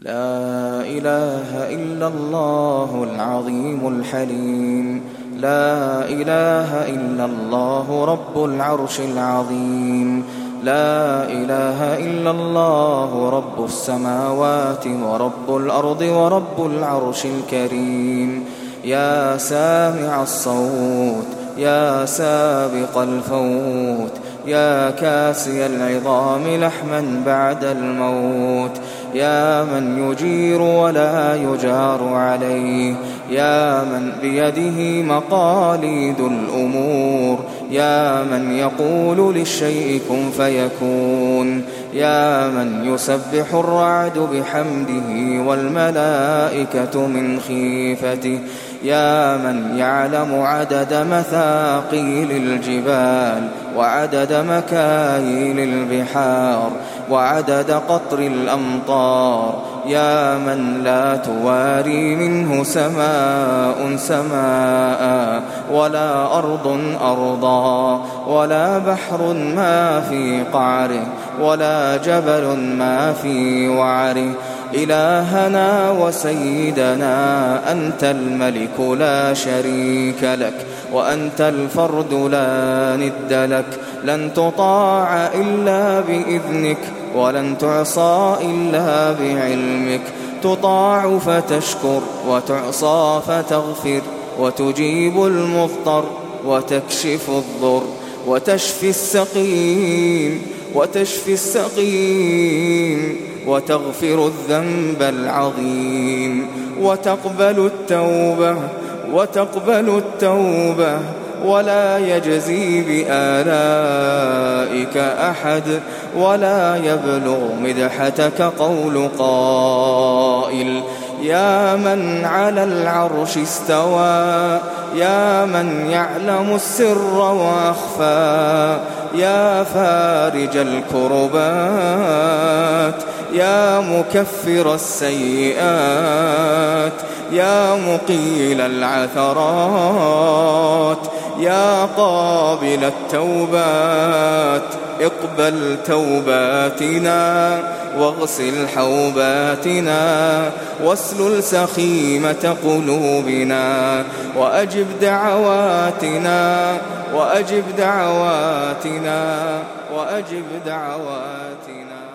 لا إله إلا الله العظيم الحليم. لا إله إلا الله رب العرش العظيم. لا إله إلا الله رب السماوات ورب الأرض ورب العرش الكريم. يا سامع الصوت يا سابق الفوت يا كاسي العظام لحما بعد الموت. يا من يجير ولا يجار عليه يا من بيده مقاليد الأمور يا من يقول للشيء كن فيكون يا من يسبح الرعد بحمده والملائكة من خيفته. يا من يعلم عدد مثاقيل الجبال وعدد مكاييل البحار وعدد قطر الأمطار يا من لا تواري منه سماء سماء ولا أرض أرضا ولا بحر ما في قعره ولا جبل ما في وعره إلهنا وسيدنا أنت الملك لا شريك لك وأنت الفرد لا ند لك. لن تطاع إلا بإذنك ولن تعصى إلا بعلمك. تطاع فتشكر وتعصى فتغفر وتجيب المضطر وتكشف الضر وتشفي السقيم وتشفي السقيم. وتغفر الذنب العظيم. وتقبل التوبة وتقبل التوبة ولا يجزي بآلائك أحد ولا يبلغ مدحتك قول قائل. يا من على العرش استوى يا من يعلم السر وأخفى يا فارج الكربات. يا مكفر السيئات يا مقيل العثرات يا قابل التوبات اقبل توباتنا واغسل حوباتنا واسلل سخيمة قلوبنا وأجب دعواتنا وأجب دعواتنا وأجب دعواتنا.